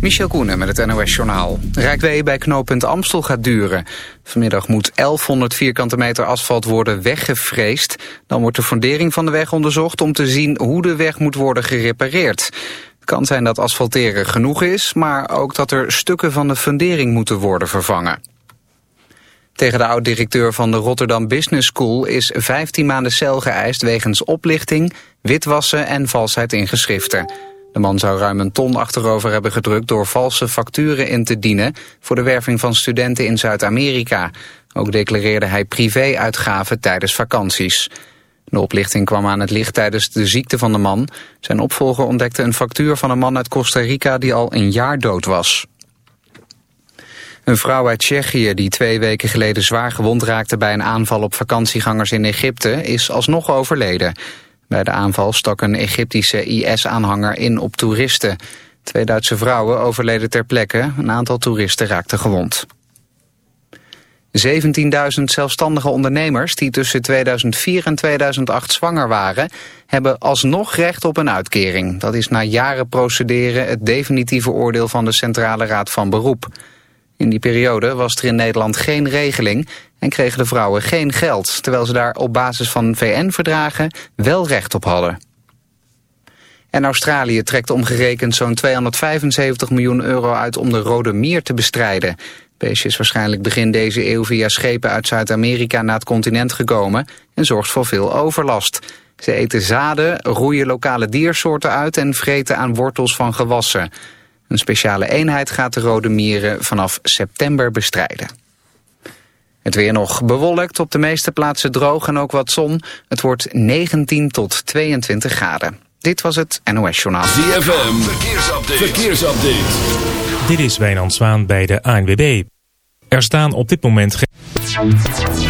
Michel Koenen met het NOS-journaal. Rijk bij knooppunt Amstel gaat duren. Vanmiddag moet 1100 vierkante meter asfalt worden weggevreesd. Dan wordt de fundering van de weg onderzocht om te zien hoe de weg moet worden gerepareerd. Het kan zijn dat asfalteren genoeg is, maar ook dat er stukken van de fundering moeten worden vervangen. Tegen de oud-directeur van de Rotterdam Business School is 15 maanden cel geëist wegens oplichting, witwassen en valsheid in geschriften. De man zou ruim een ton achterover hebben gedrukt door valse facturen in te dienen voor de werving van studenten in Zuid-Amerika. Ook declareerde hij privé-uitgaven tijdens vakanties. De oplichting kwam aan het licht tijdens de ziekte van de man. Zijn opvolger ontdekte een factuur van een man uit Costa Rica die al een jaar dood was. Een vrouw uit Tsjechië die twee weken geleden zwaar gewond raakte bij een aanval op vakantiegangers in Egypte is alsnog overleden. Bij de aanval stak een Egyptische IS-aanhanger in op toeristen. Twee Duitse vrouwen overleden ter plekke. Een aantal toeristen raakten gewond. 17.000 zelfstandige ondernemers die tussen 2004 en 2008 zwanger waren... hebben alsnog recht op een uitkering. Dat is na jaren procederen het definitieve oordeel van de Centrale Raad van Beroep. In die periode was er in Nederland geen regeling en kregen de vrouwen geen geld, terwijl ze daar op basis van VN-verdragen wel recht op hadden. En Australië trekt omgerekend zo'n 275 miljoen euro uit om de rode mier te bestrijden. beestje is waarschijnlijk begin deze eeuw via schepen uit Zuid-Amerika naar het continent gekomen en zorgt voor veel overlast. Ze eten zaden, roeien lokale diersoorten uit en vreten aan wortels van gewassen. Een speciale eenheid gaat de rode mieren vanaf september bestrijden. Het weer nog bewolkt, op de meeste plaatsen droog en ook wat zon. Het wordt 19 tot 22 graden. Dit was het NOS Journaal. ZFM, verkeersupdate. verkeersupdate. Dit is Wijnand Zwaan bij de ANWB. Er staan op dit moment geen...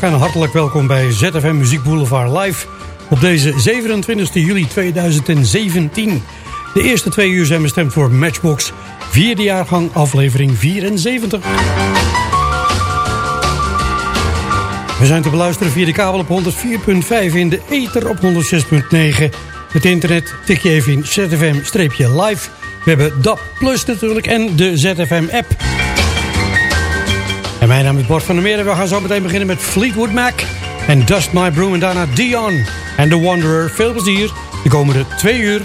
En hartelijk welkom bij ZFM Muziek Boulevard Live op deze 27 juli 2017. De eerste twee uur zijn bestemd voor Matchbox, vierde jaargang aflevering 74. We zijn te beluisteren via de kabel op 104.5 in de ether op 106.9. Het internet tik je even in ZFM-live. We hebben DAP Plus natuurlijk en de ZFM-app. Mijn naam is Bart van der Meer en we gaan zo meteen beginnen met Fleetwood Mac en Dust My Broom en daarna Dion en The Wanderer. Veel plezier de komende twee uur.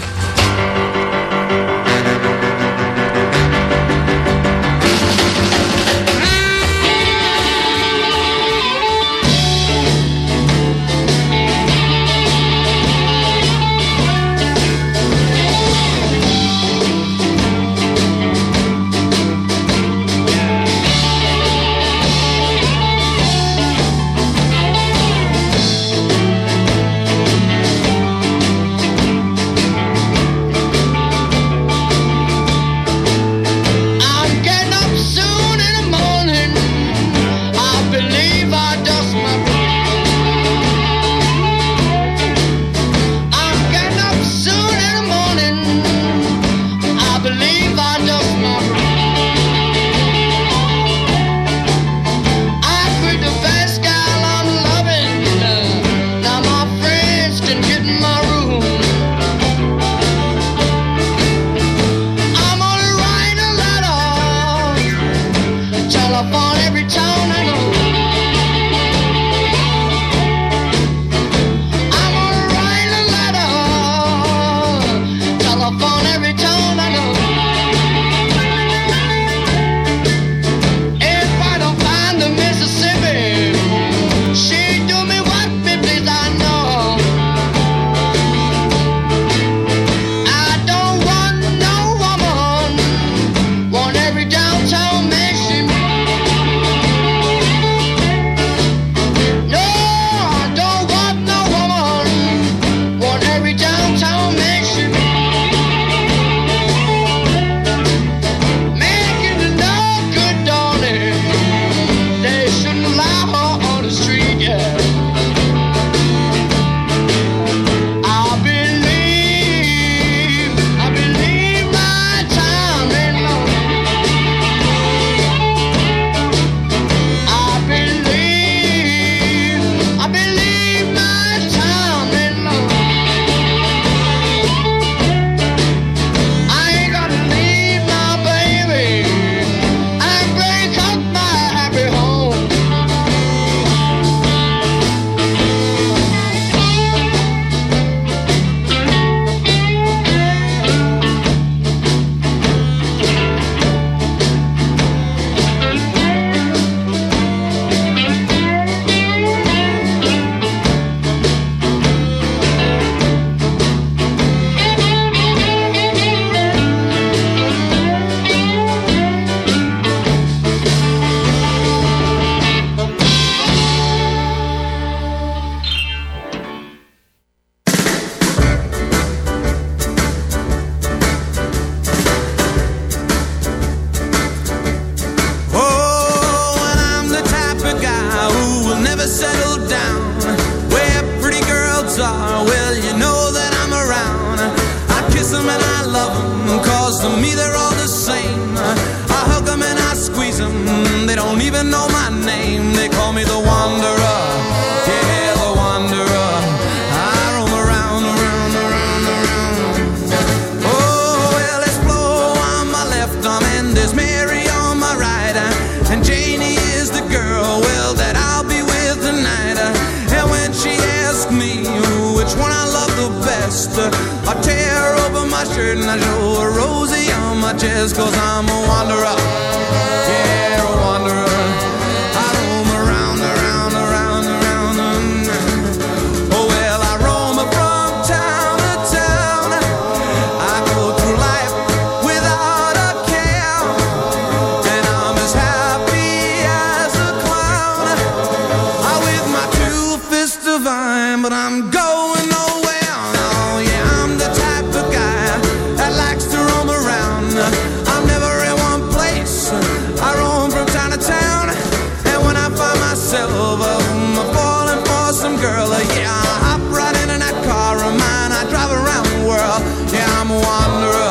on the road.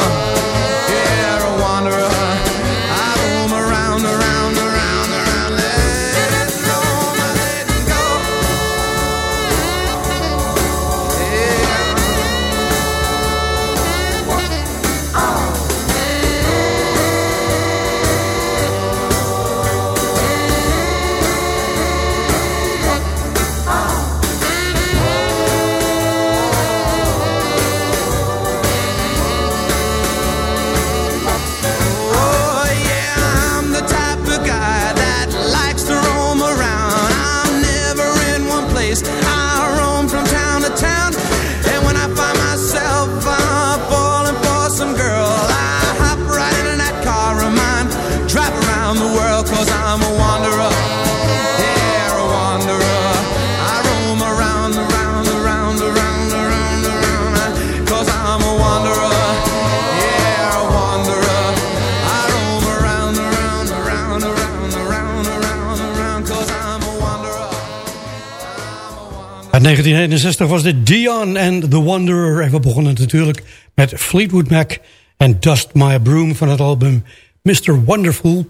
1961 was dit Dion and The Wanderer. En we begonnen natuurlijk met Fleetwood Mac en Dust My Broom van het album Mr. Wonderful.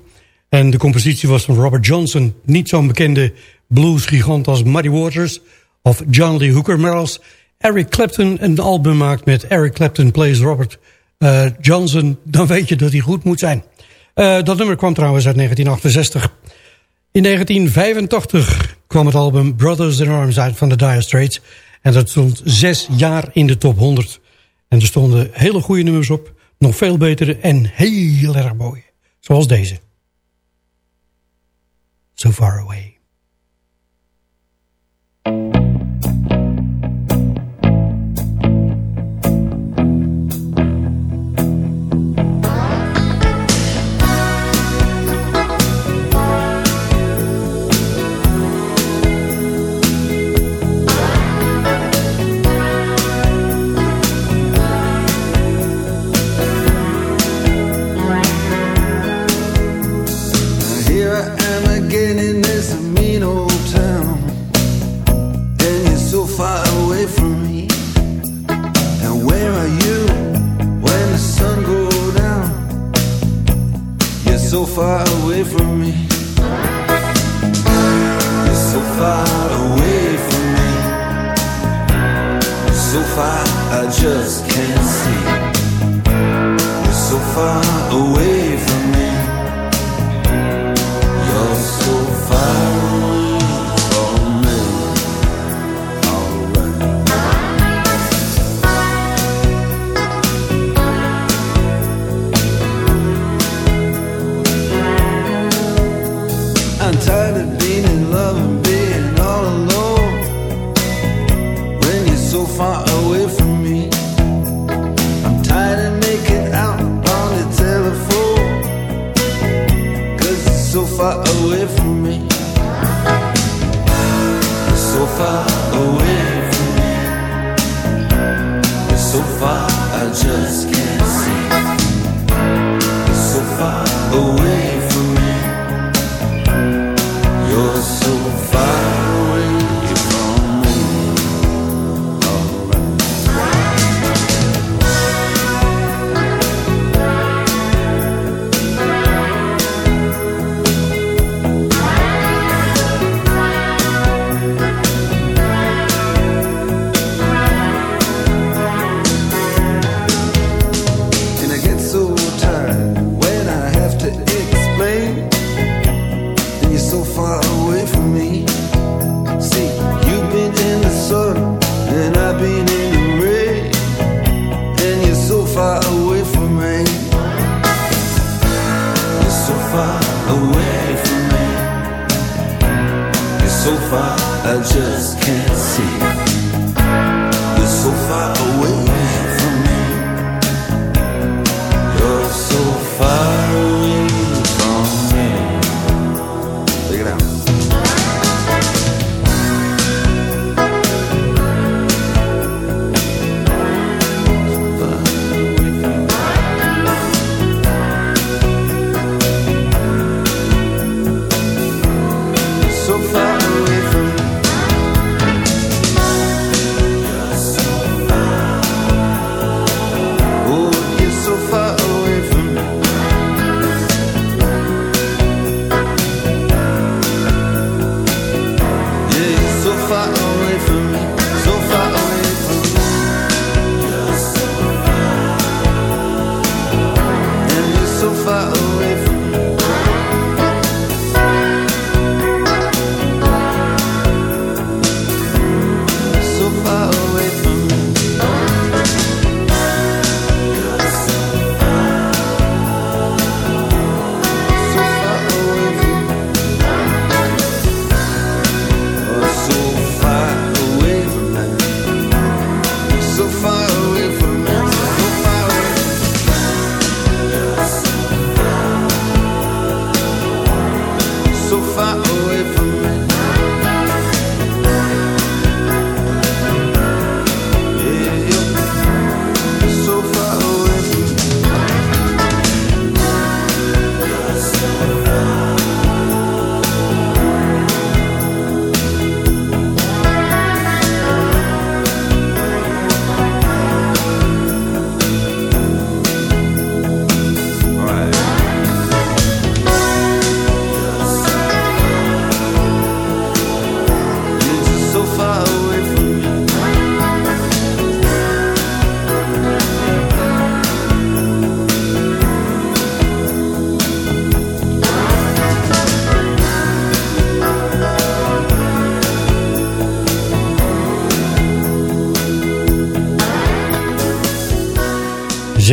En de compositie was van Robert Johnson. Niet zo'n bekende bluesgigant als Muddy Waters of John Lee Hooker. Maar als Eric Clapton een album maakt met Eric Clapton plays Robert uh, Johnson... dan weet je dat hij goed moet zijn. Uh, dat nummer kwam trouwens uit 1968. In 1985 kwam het album Brothers in Arms uit van de Dire Straits. En dat stond zes jaar in de top 100. En er stonden hele goede nummers op. Nog veel betere en heel erg mooie. Zoals deze. So Far Away.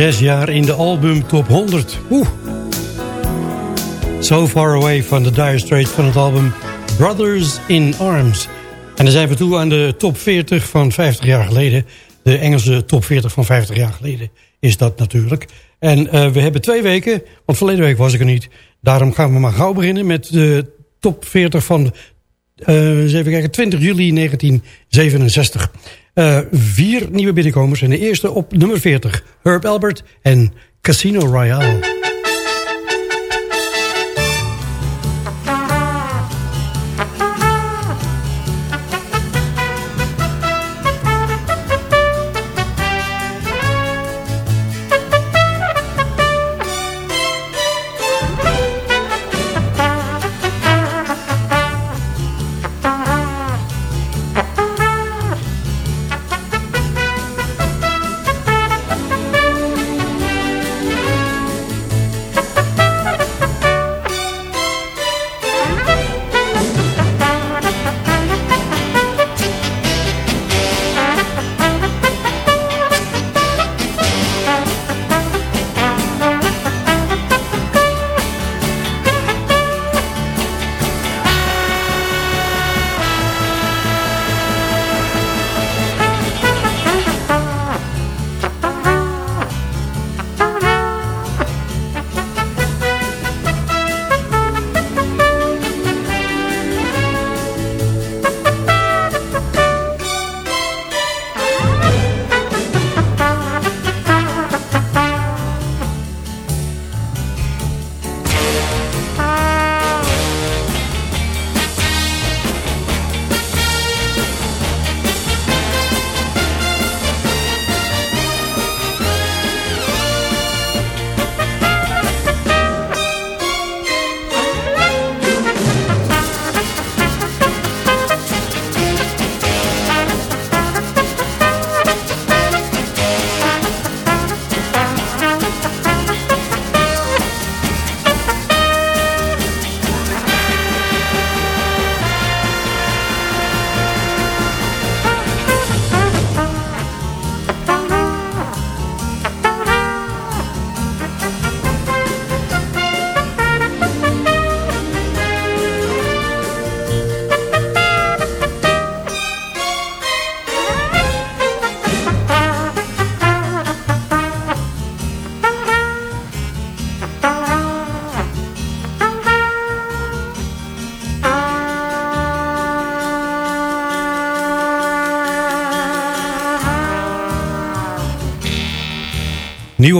Zes jaar in de album top 100. Oeh. So Far Away van de Dire Straits van het album Brothers in Arms. En dan zijn we toe aan de top 40 van 50 jaar geleden. De Engelse top 40 van 50 jaar geleden is dat natuurlijk. En uh, we hebben twee weken, want verleden week was ik er niet. Daarom gaan we maar gauw beginnen met de top 40 van uh, even kijken, 20 juli 1967. Uh, vier nieuwe binnenkomers en de eerste op nummer 40. Herb Albert en Casino Royale.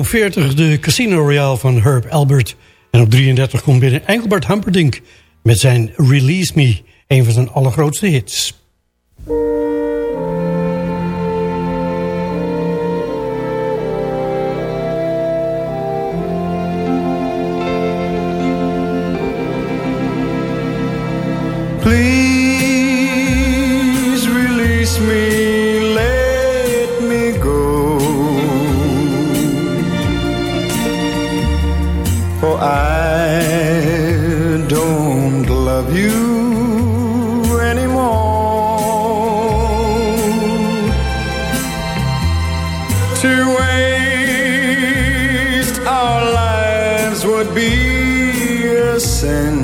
op 40 de Casino Royale van Herb Albert. En op 33 komt binnen Engelbert Humperdinck met zijn Release Me, een van zijn allergrootste hits. Please I don't love you anymore. To waste our lives would be a sin.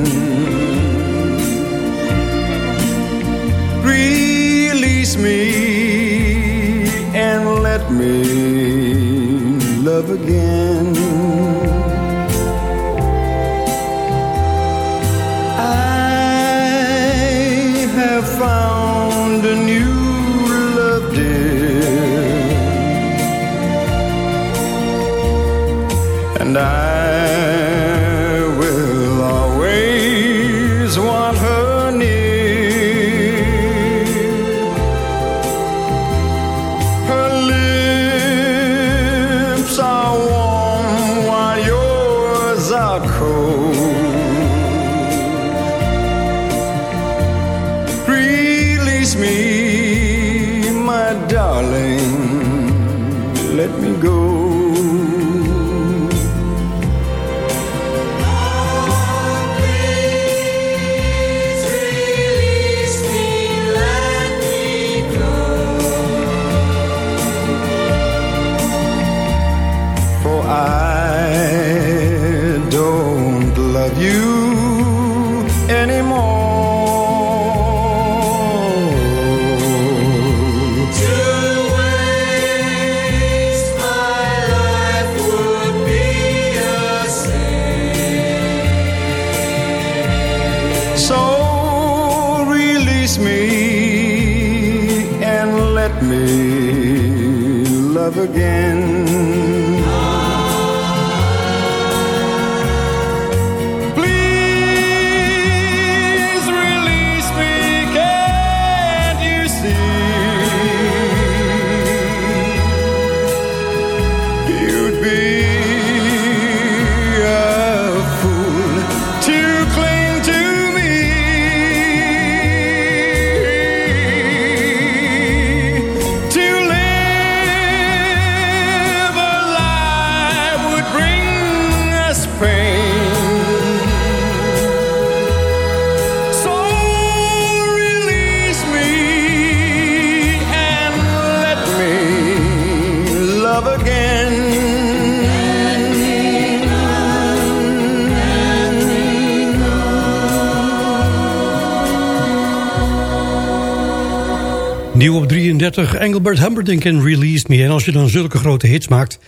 Nieuw op 33, Engelbert Humperdinck en Released Me. En als je dan zulke grote hits maakt...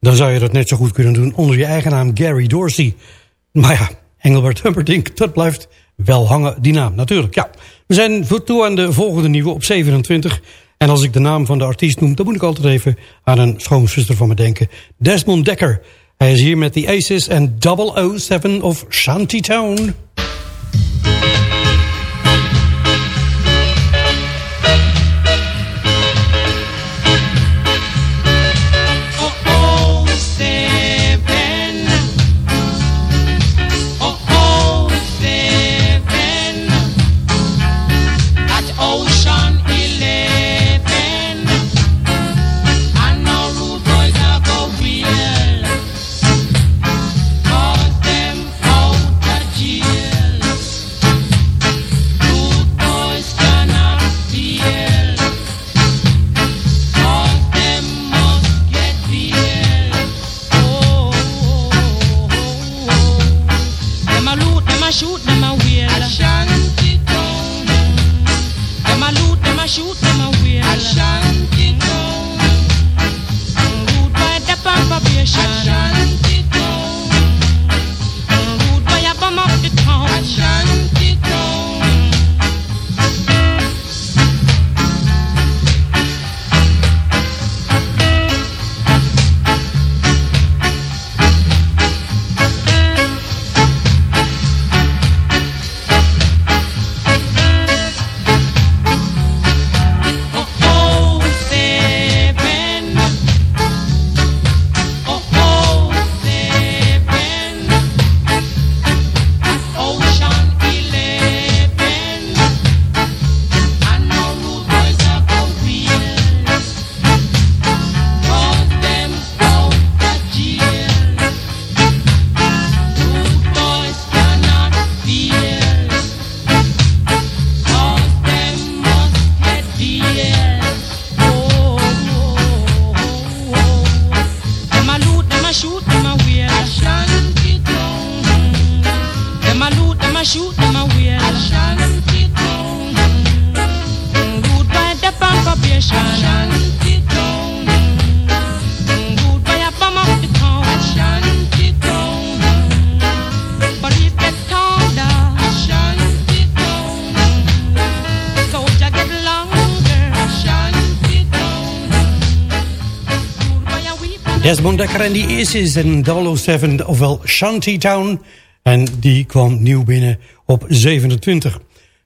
dan zou je dat net zo goed kunnen doen onder je eigen naam Gary Dorsey. Maar ja, Engelbert Humperdinck, dat blijft wel hangen, die naam natuurlijk. Ja, we zijn toe aan de volgende nieuwe op 27. En als ik de naam van de artiest noem... dan moet ik altijd even aan een schoonzuster van me denken. Desmond Dekker. Hij is hier met The Aces en 007 of Shantytown. Desmond Dekker en die is in 007, ofwel Shantytown. En die kwam nieuw binnen op 27.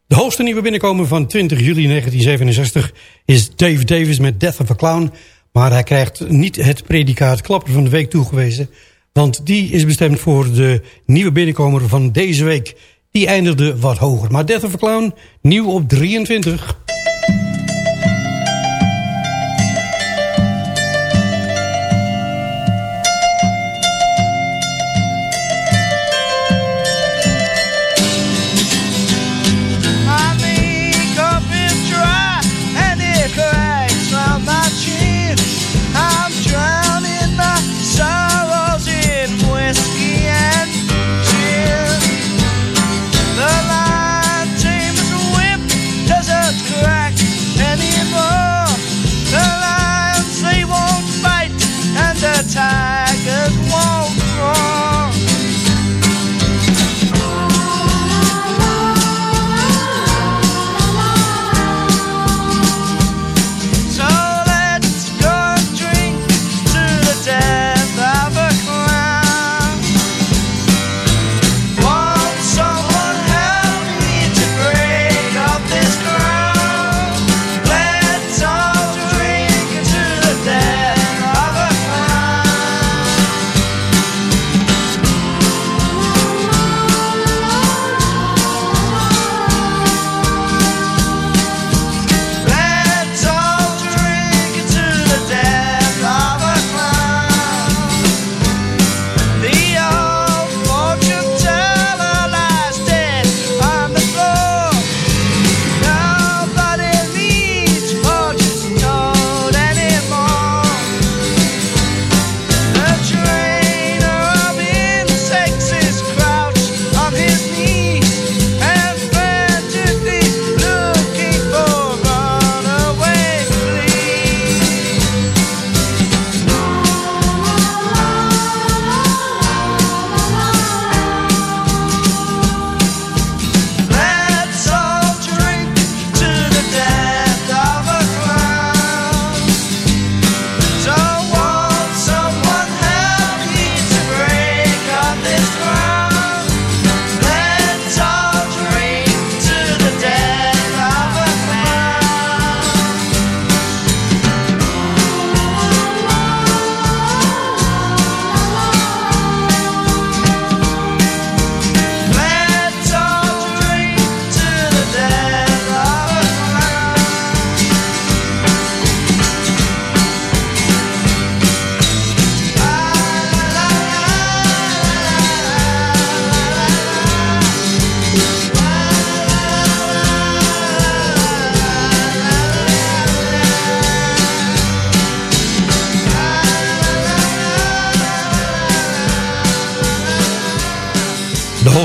De hoogste nieuwe binnenkomen van 20 juli 1967 is Dave Davis met Death of a Clown. Maar hij krijgt niet het predicaat klapper van de week toegewezen. Want die is bestemd voor de nieuwe binnenkomer van deze week. Die eindigde wat hoger. Maar Death of a Clown, nieuw op 23.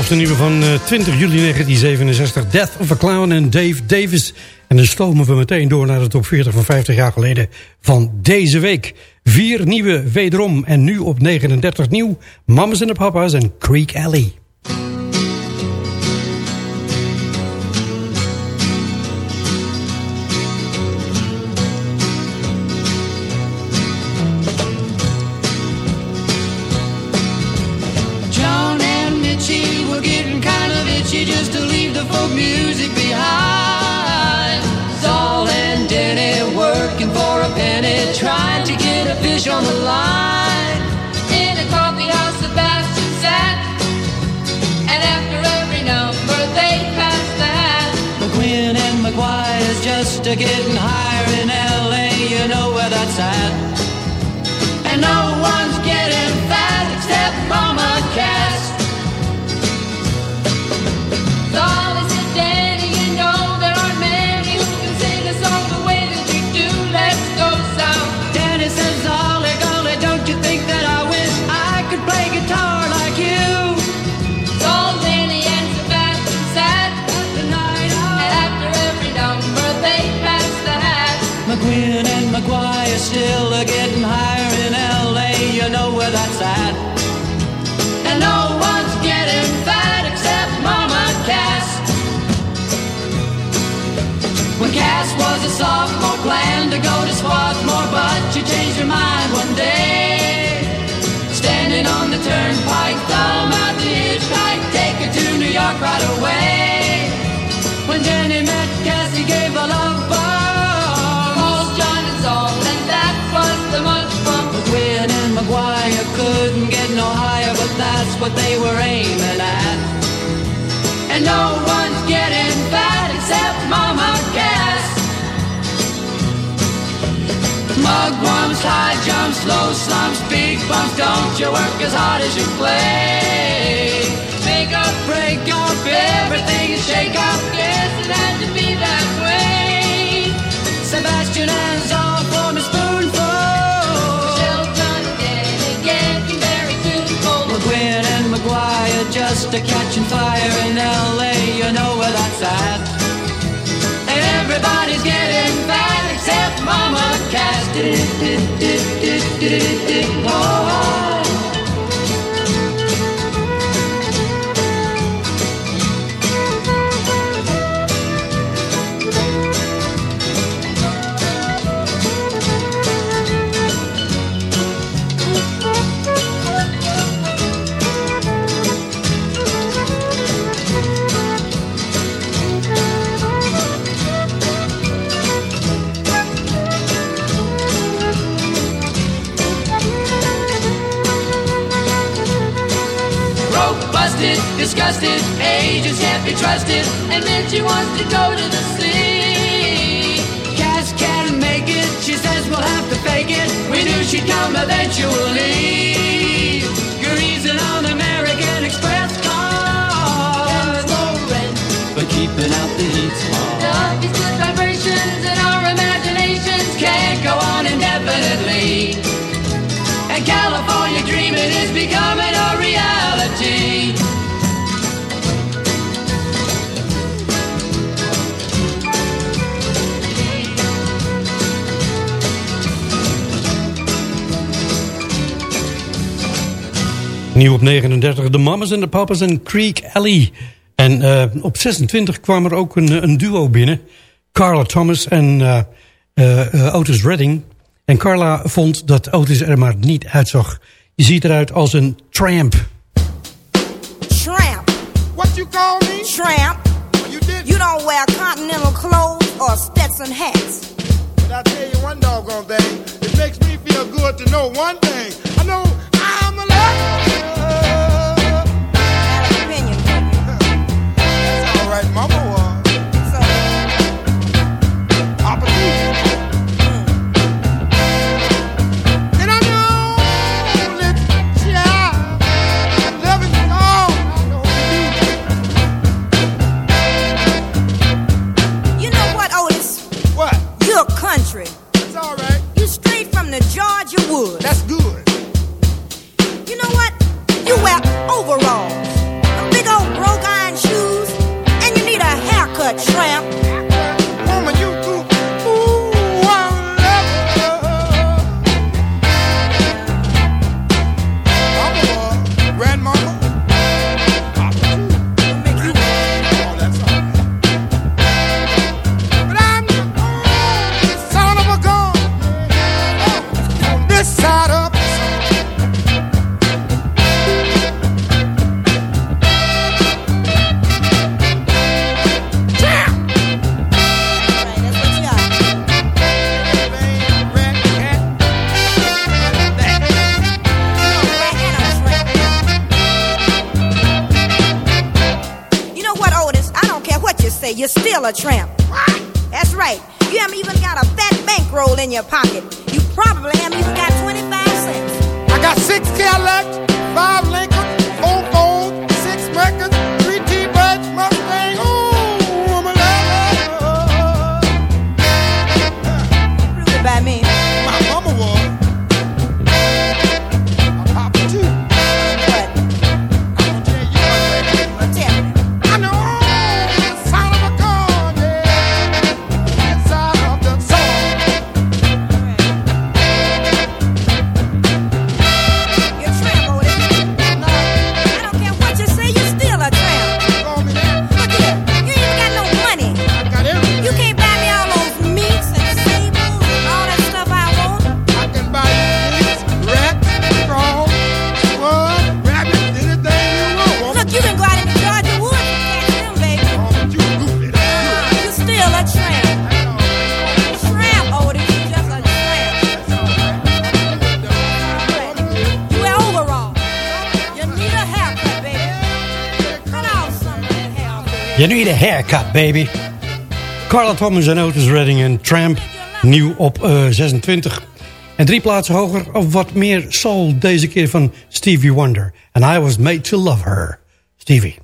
De nieuwe van 20 eh, juli 1967. Death of a Clown en Dave Davis. En dan stomen we meteen door naar de top 40 van 50 jaar geleden van deze week. Vier nieuwe wederom en nu op 39 nieuw. Mamas en de Papa's en Creek Alley. Still are getting higher in LA, you know where that's at. And no one's getting fat except Mama Cass. When Cass was a sophomore, planned to go to Swarthmore, but she changed her mind one day. Standing on the turnpike, thumb out the hitchhike, take her to New York right away. What they were aiming at. And no one's getting fat except Mama Cass. Mugwumps, high jumps, low slumps, big bumps. Don't you work as hard as you play? Make up, break up, everything is shake up. Guess it had to be that way. Sebastian hands off a catching fire in LA, you know where that's at. Everybody's getting fat except Mama Cass. Disgusted. Agents can't be trusted, and then she wants to go to the sea. Cass can't make it. She says we'll have to fake it. We knew she'd come eventually. Greasing on American Express cars. no rent, but keeping out the heat. Is good vibrations, and our imaginations can't go on indefinitely. And California dreaming is becoming a reality. Nieuw op 39, de Mamas en de Papas en Creek Alley. En uh, op 26 kwam er ook een, een duo binnen. Carla Thomas en uh, uh, Otis Redding. En Carla vond dat Otis er maar niet uitzag. Je ziet eruit als een tramp. Tramp. What you call me? Tramp. You did. You don't wear continental clothes or Stetson hats. But I tell you one doggone thing. It makes me feel good to know one thing. I know I'm alive. a Georgia wood. That's good. You know what? You wear overalls, big old broke iron shoes, and you need a haircut, tramp. You need a haircut, baby. Carla Thomas en Otis Redding en Tramp. Nieuw op eh, uh, 26. En drie plaatsen hoger of wat meer soul deze keer van Stevie Wonder. And I was made to love her. Stevie.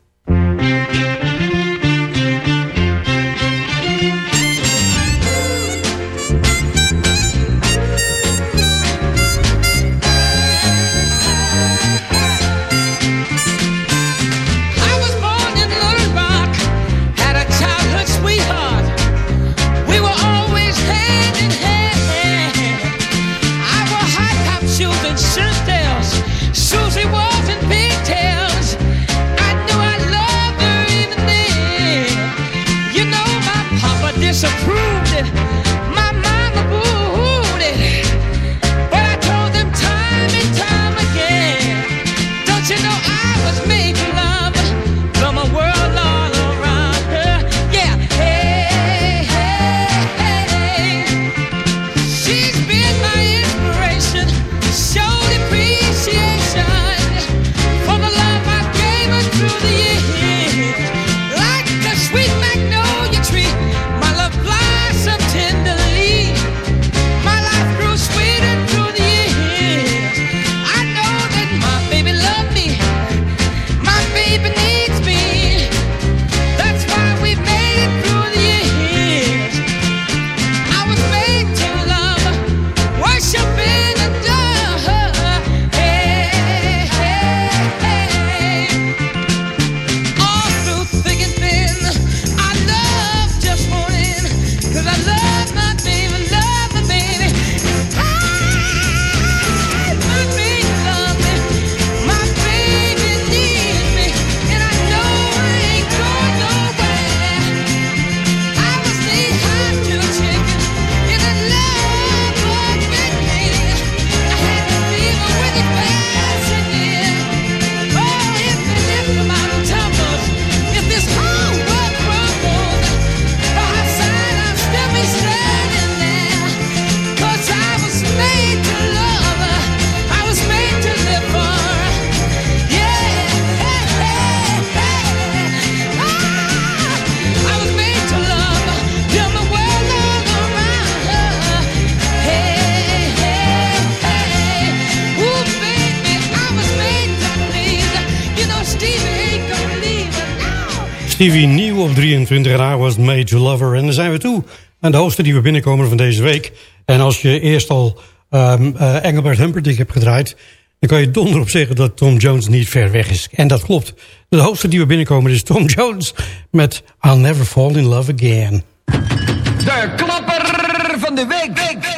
TV Nieuw op 23 jaar was Major Lover. En dan zijn we toe aan de hoogste die we binnenkomen van deze week. En als je eerst al ehm, eh, Engelbert Humperdinck hebt gedraaid... dan kan je donder op zeggen dat Tom Jones niet ver weg is. En dat klopt. De hoogste die we binnenkomen is Tom Jones... met I'll Never Fall In Love Again. De klapper van de week. week.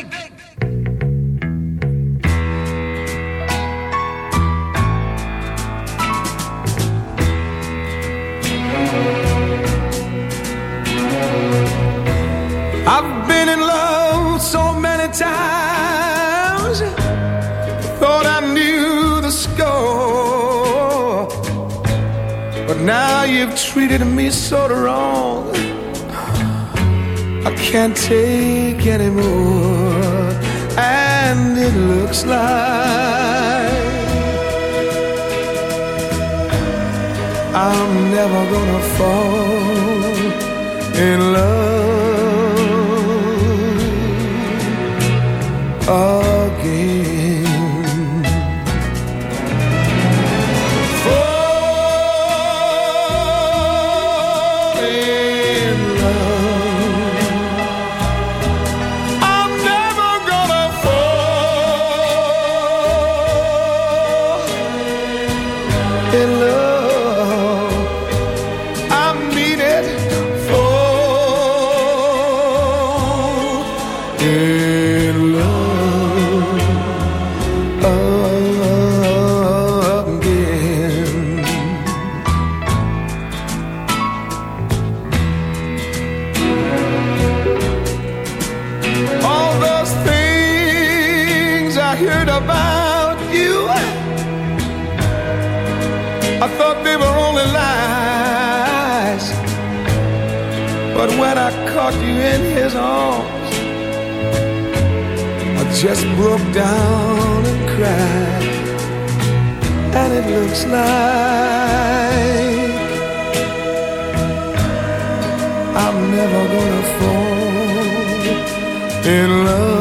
times thought I knew the score, but now you've treated me so wrong. I can't take anymore, and it looks like I'm never gonna fall in love. Oh. just broke down and cried. And it looks like I'm never gonna fall in love.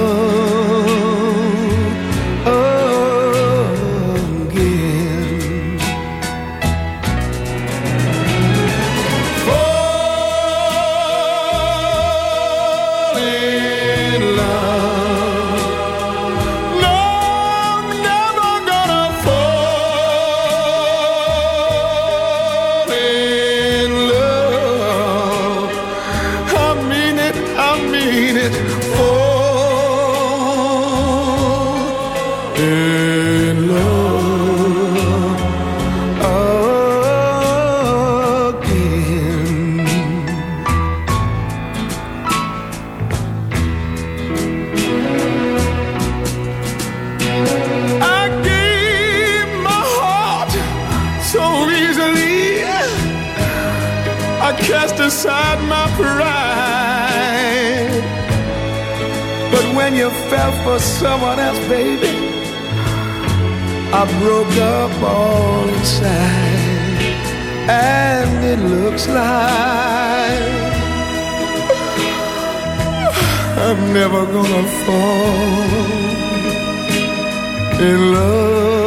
never gonna fall in love.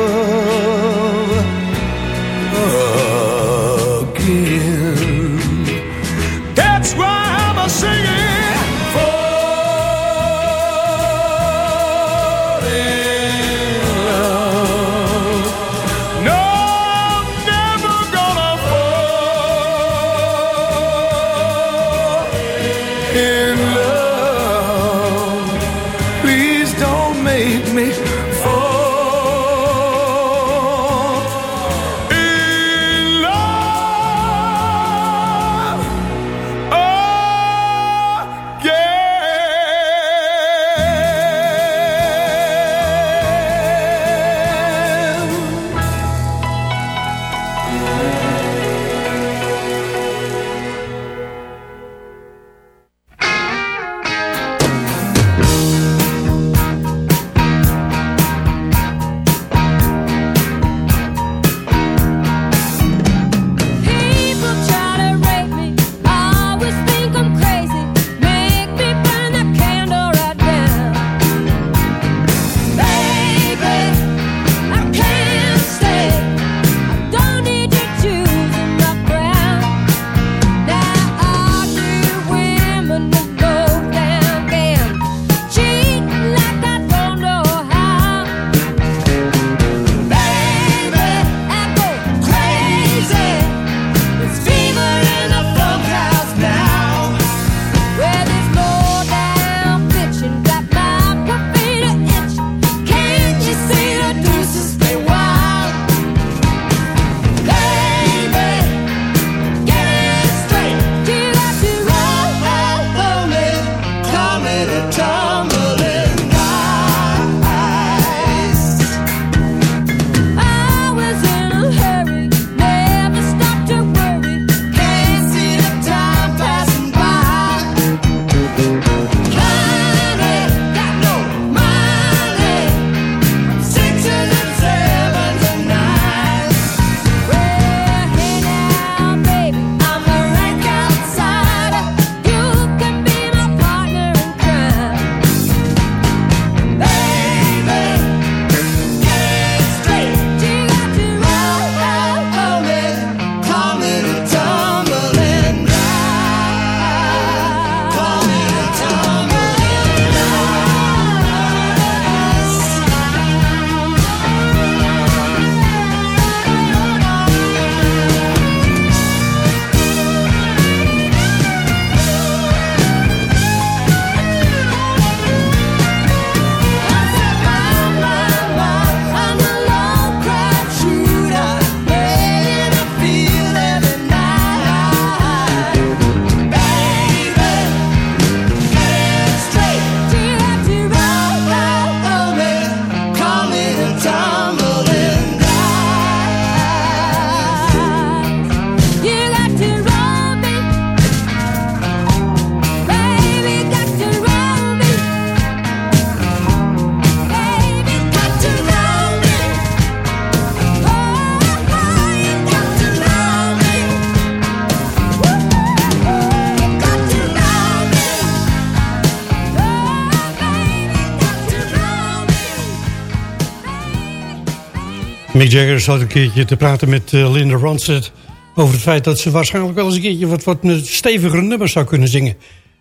Jagger zat een keertje te praten met uh, Linda Ronstadt... over het feit dat ze waarschijnlijk wel eens een keertje... wat, wat stevigere nummers zou kunnen zingen.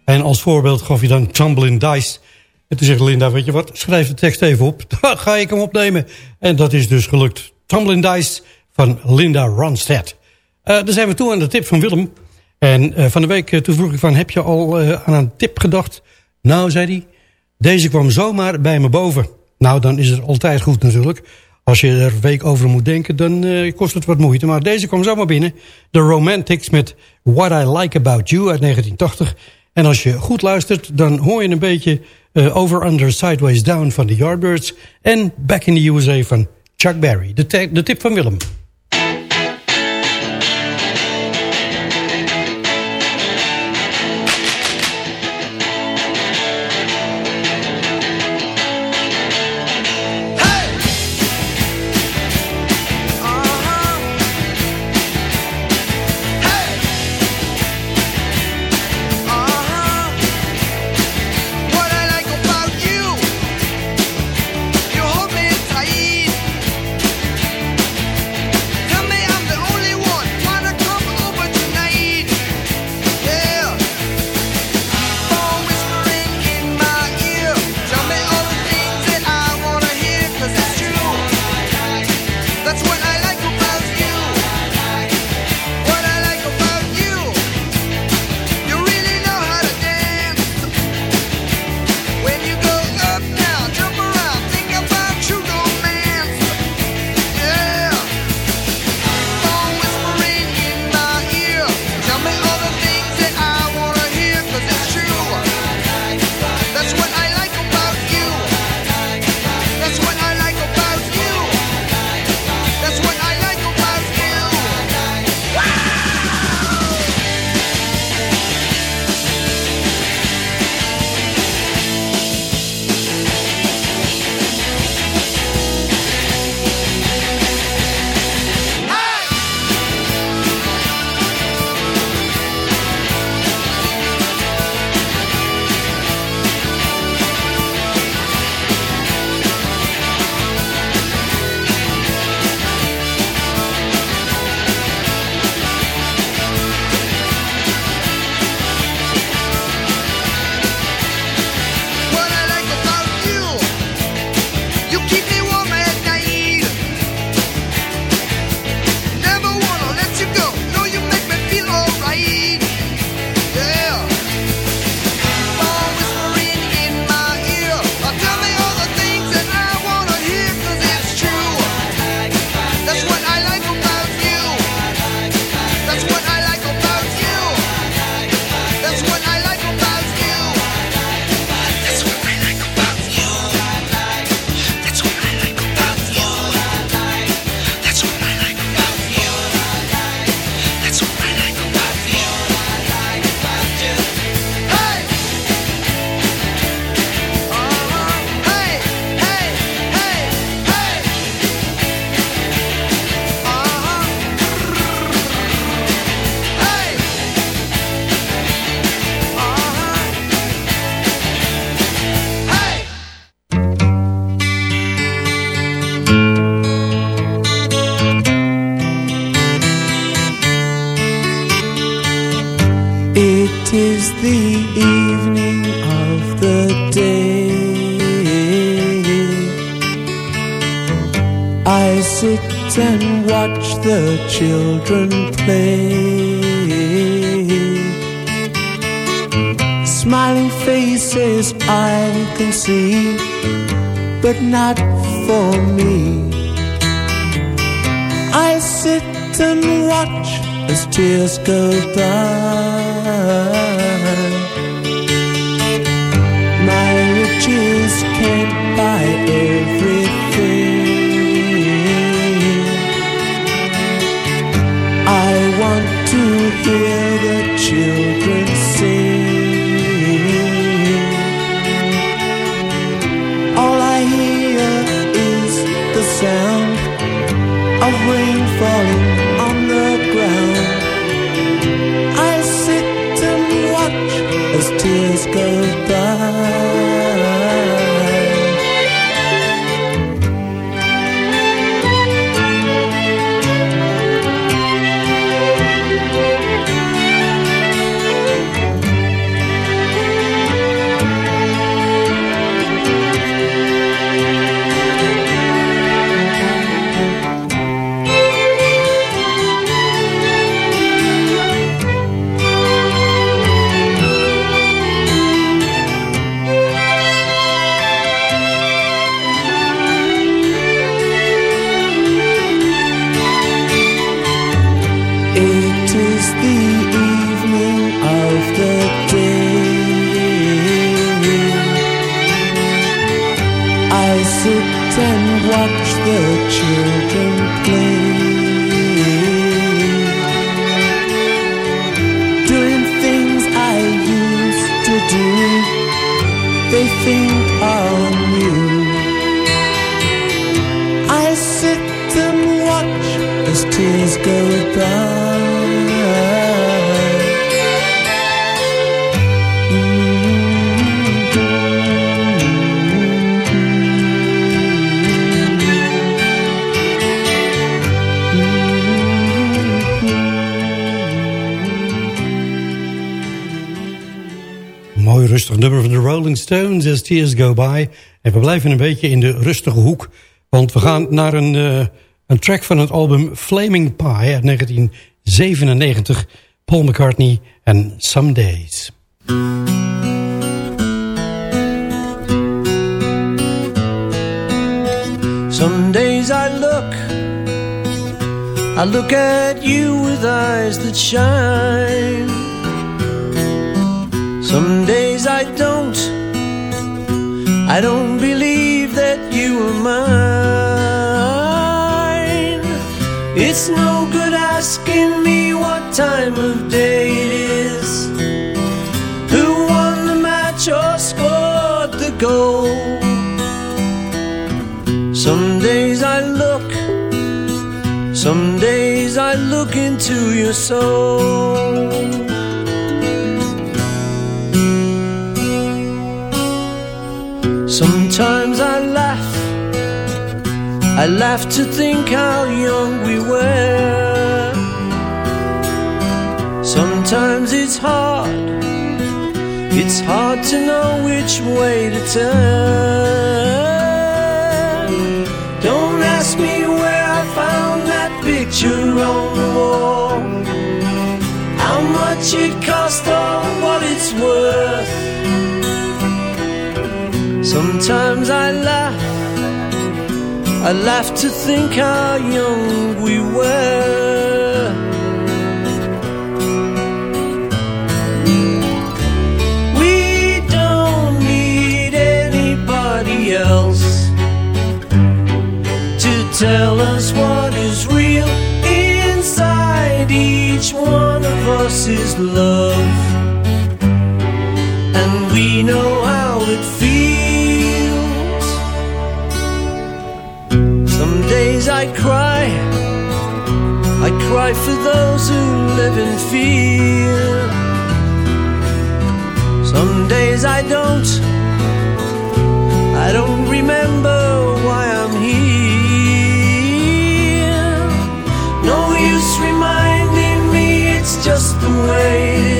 En als voorbeeld gaf hij dan Tumbling Dice. En toen zegt Linda, weet je wat, schrijf de tekst even op. Dan ga ik hem opnemen. En dat is dus gelukt. Tumbling Dice van Linda Ronstadt. Uh, dan zijn we toe aan de tip van Willem. En uh, van de week toen vroeg ik van, heb je al aan een tip gedacht? Nou, zei hij, deze kwam zomaar bij me boven. Nou, dan is het altijd goed natuurlijk... Als je er een week over moet denken, dan uh, kost het wat moeite. Maar deze kwam zomaar binnen. The Romantics met What I Like About You uit 1980. En als je goed luistert, dan hoor je een beetje uh, Over Under Sideways Down van de Yardbirds. En Back in the USA van Chuck Berry. De, de tip van Willem. tears go by. My riches can't buy everything. I want to hear the children sing. All I hear is the sound of rain falling. Stones as Tears Go By. En we blijven een beetje in de rustige hoek. Want we gaan naar een, eh, een track van het album Flaming Pie uit 1997. Paul McCartney en Some Days. Some days I look, I look at you with eyes that shine. Some days I don't, I don't believe that you are mine. It's no good asking me what time of day it is, who won the match or scored the goal. Some days I look, some days I look into your soul. Sometimes I laugh, I laugh to think how young we were. Sometimes it's hard, it's hard to know which way to turn. Don't ask me where I found that picture on the wall. How much it cost or what it's worth. Sometimes I laugh, I laugh to think how young we were. We don't need anybody else to tell us what is real. Inside each one of us is love, and we know how days I cry, I cry for those who live in fear. Some days I don't, I don't remember why I'm here. No use reminding me it's just the way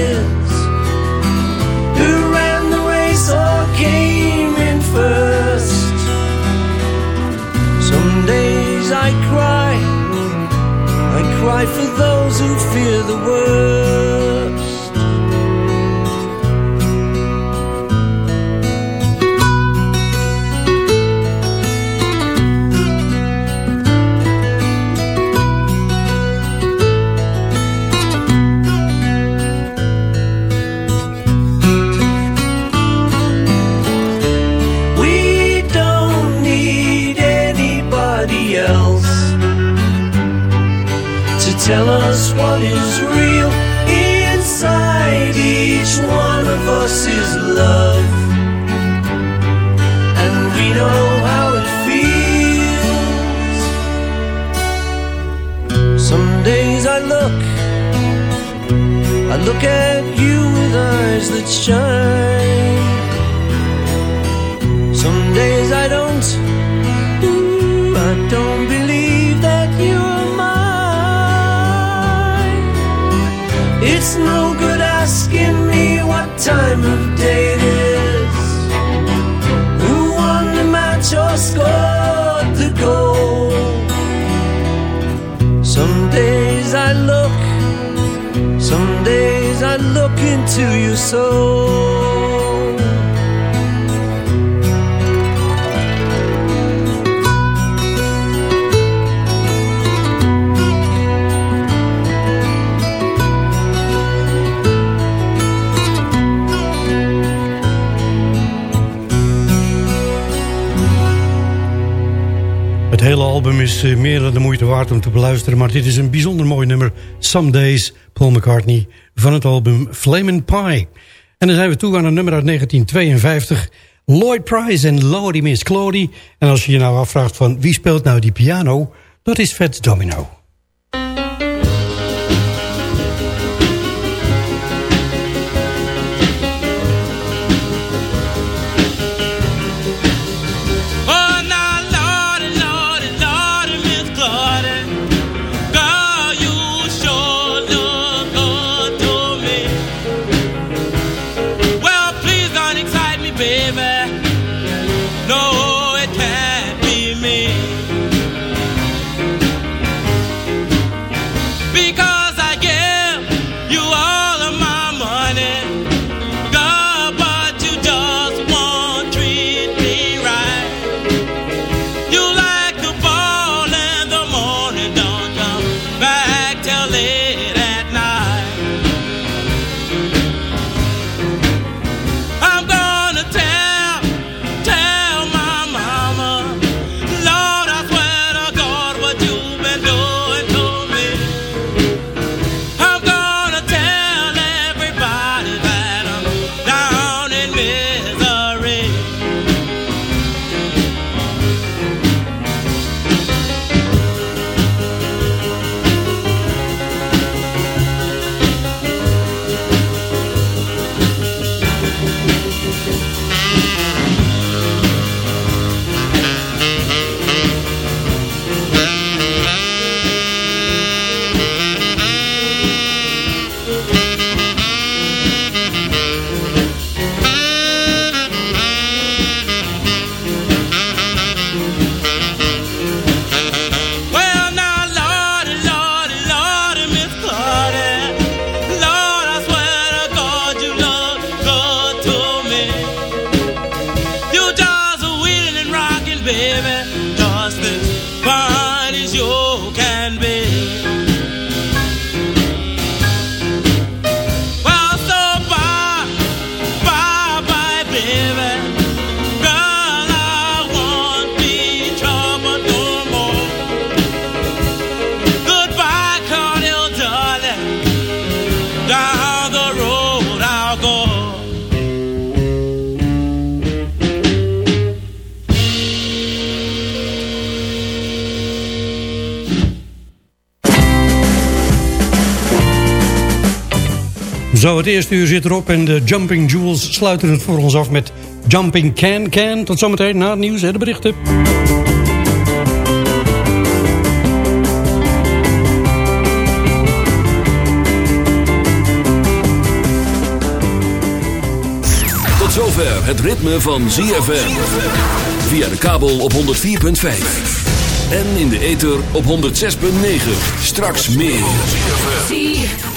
Cry for those who fear the worst. Us is love, and we know how it feels. Some days I look, I look at you with eyes that shine. Time of day it is, who won the match or scored the goal. Some days I look, some days I look into your soul. Is eh, meer dan de moeite waard om te beluisteren... maar dit is een bijzonder mooi nummer. Some Days, Paul McCartney, van het album Flamin' Pie. En dan zijn we toe aan een nummer uit 1952... Lloyd Price en Lordy Miss Claudie. En als je je nou afvraagt van wie speelt nou die piano... dat is Fats Domino. Het eerste uur zit erop en de Jumping Jewels sluiten het voor ons af met Jumping Can Can. Tot zometeen na het nieuws en de berichten. Tot zover het ritme van ZFM. Via de kabel op 104.5. En in de ether op 106.9. Straks meer.